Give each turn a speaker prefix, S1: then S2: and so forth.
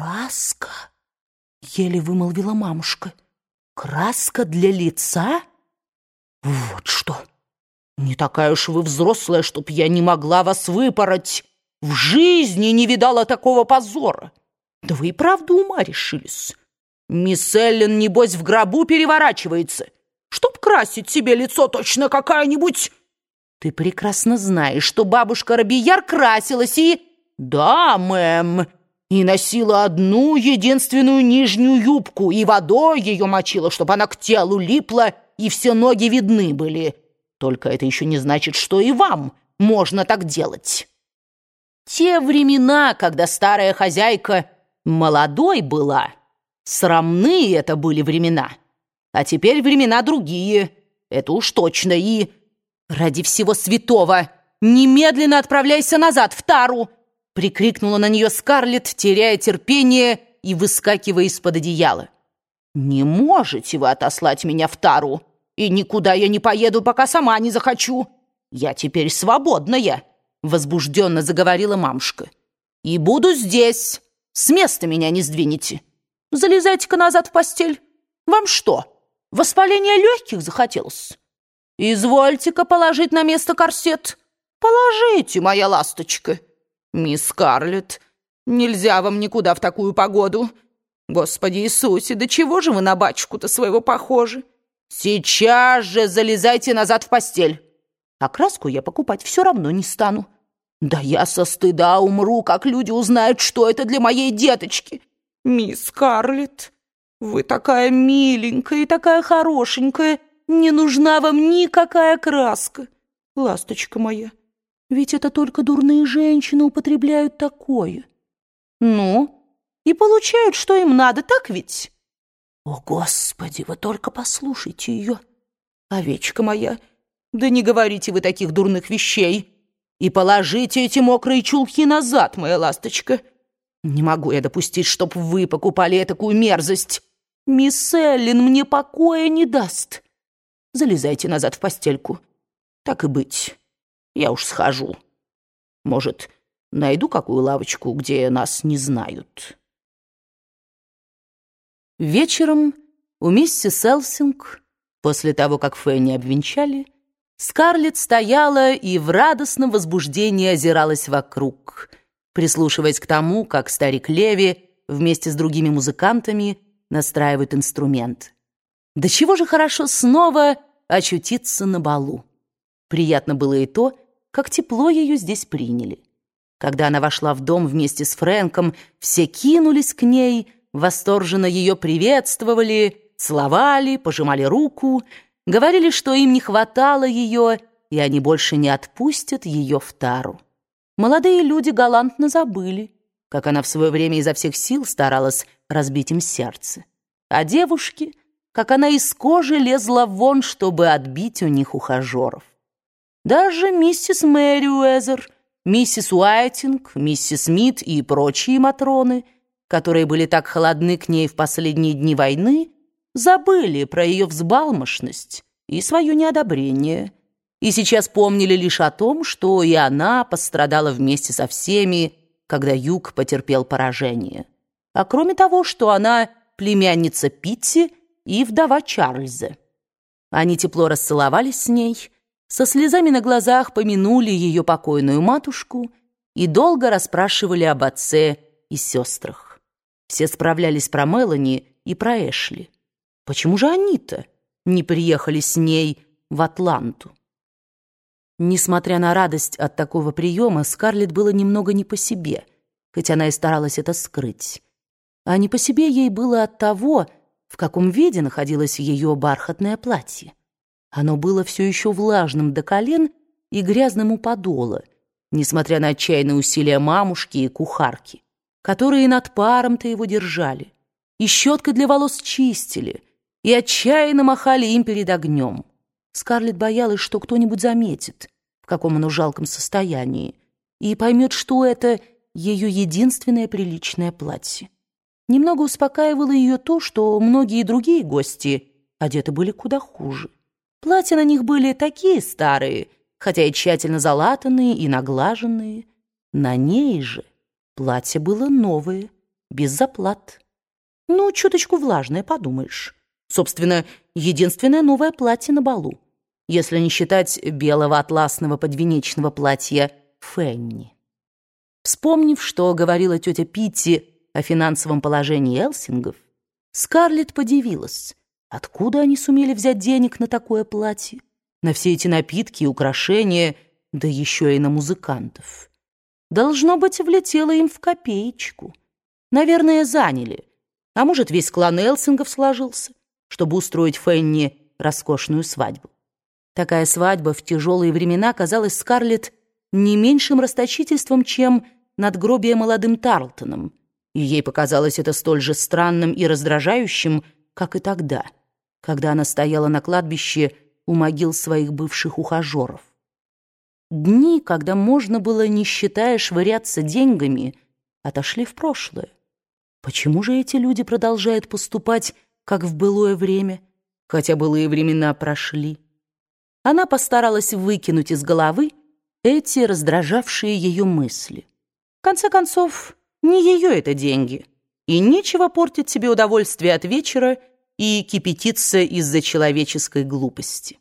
S1: «Краска?» — еле вымолвила мамушка. «Краска для лица? Вот что! Не такая уж вы взрослая, чтоб я не могла вас выпороть. В жизни не видала такого позора. Да вы и правда ума решились. Мисс Эллен, небось, в гробу переворачивается, чтоб красить себе лицо точно какая-нибудь... Ты прекрасно знаешь, что бабушка Робияр красилась и... Да, мэм, и носила одну единственную нижнюю юбку, и водой ее мочила, чтобы она к телу липла, и все ноги видны были. Только это еще не значит, что и вам можно так делать. Те времена, когда старая хозяйка молодой была, срамные это были времена. А теперь времена другие, это уж точно, и... Ради всего святого, немедленно отправляйся назад, в Тару!» Прикрикнула на нее Скарлетт, теряя терпение и выскакивая из-под одеяла. «Не можете вы отослать меня в Тару, и никуда я не поеду, пока сама не захочу. Я теперь свободная!» Возбужденно заговорила мамушка. «И буду здесь. С места меня не сдвинете. Залезайте-ка назад в постель. Вам что, воспаление легких захотелось? Извольте-ка положить на место корсет. Положите, моя ласточка. Мисс Скарлетт, нельзя вам никуда в такую погоду. Господи Иисусе, да чего же вы на батюшку-то своего похожи? Сейчас же залезайте назад в постель а краску я покупать все равно не стану. Да я со стыда умру, как люди узнают, что это для моей деточки. Мисс Карлетт, вы такая миленькая и такая хорошенькая, не нужна вам никакая краска. Ласточка моя, ведь это только дурные женщины употребляют такое. Ну, и получают, что им надо, так ведь? О, Господи, вы только послушайте ее. Овечка моя, да не говорите вы таких дурных вещей. И положите эти мокрые чулки назад, моя ласточка. Не могу я допустить, чтоб вы покупали такую мерзость. Мисс Эллин мне покоя не даст. Залезайте назад в постельку. Так и быть, я уж схожу. Может, найду какую лавочку, где нас не знают. Вечером у миссис Элсинг, после того, как Фенни обвенчали, Скарлетт стояла и в радостном возбуждении озиралась вокруг, прислушиваясь к тому, как старик Леви вместе с другими музыкантами настраивает инструмент. Да чего же хорошо снова очутиться на балу. Приятно было и то, как тепло ее здесь приняли. Когда она вошла в дом вместе с Фрэнком, все кинулись к ней, восторженно ее приветствовали, целовали, пожимали руку — Говорили, что им не хватало ее, и они больше не отпустят ее в тару. Молодые люди галантно забыли, как она в свое время изо всех сил старалась разбить им сердце. А девушки, как она из кожи лезла вон, чтобы отбить у них ухажеров. Даже миссис Мэри Уэзер, миссис Уайтинг, миссис Смит и прочие матроны, которые были так холодны к ней в последние дни войны, забыли про ее взбалмошность и свое неодобрение, и сейчас помнили лишь о том, что и она пострадала вместе со всеми, когда Юг потерпел поражение. А кроме того, что она племянница Питти и вдова Чарльза. Они тепло расцеловались с ней, со слезами на глазах помянули ее покойную матушку и долго расспрашивали об отце и сестрах. Все справлялись про Мелани и про Эшли. Почему же они-то не приехали с ней в Атланту? Несмотря на радость от такого приема, Скарлетт было немного не по себе, хоть она и старалась это скрыть. А не по себе ей было от того, в каком виде находилось ее бархатное платье. Оно было все еще влажным до колен и грязным у подола, несмотря на отчаянные усилия мамушки и кухарки, которые над паром-то его держали, и щеткой для волос чистили — и отчаянно махали им перед огнем. Скарлетт боялась, что кто-нибудь заметит, в каком оно жалком состоянии, и поймет, что это ее единственное приличное платье. Немного успокаивало ее то, что многие другие гости одеты были куда хуже. Платья на них были такие старые, хотя и тщательно залатанные и наглаженные. На ней же платье было новое, без заплат. Ну, чуточку влажное, подумаешь. Собственно, единственное новое платье на балу, если не считать белого атласного подвенечного платья Фенни. Вспомнив, что говорила тетя Питти о финансовом положении Элсингов, Скарлетт подивилась, откуда они сумели взять денег на такое платье, на все эти напитки и украшения, да еще и на музыкантов. Должно быть, влетело им в копеечку. Наверное, заняли. А может, весь клан Элсингов сложился, чтобы устроить Фенни роскошную свадьбу. Такая свадьба в тяжелые времена казалась Скарлетт не меньшим расточительством, чем надгробие молодым Тарлтоном, и ей показалось это столь же странным и раздражающим, как и тогда, когда она стояла на кладбище у могил своих бывших ухажеров. Дни, когда можно было, не считая, швыряться деньгами, отошли в прошлое. Почему же эти люди продолжают поступать, как в былое время, хотя былые времена прошли? Она постаралась выкинуть из головы эти раздражавшие ее мысли. В конце концов, не ее это деньги, и нечего портить себе удовольствие от вечера и кипятиться из-за человеческой глупости.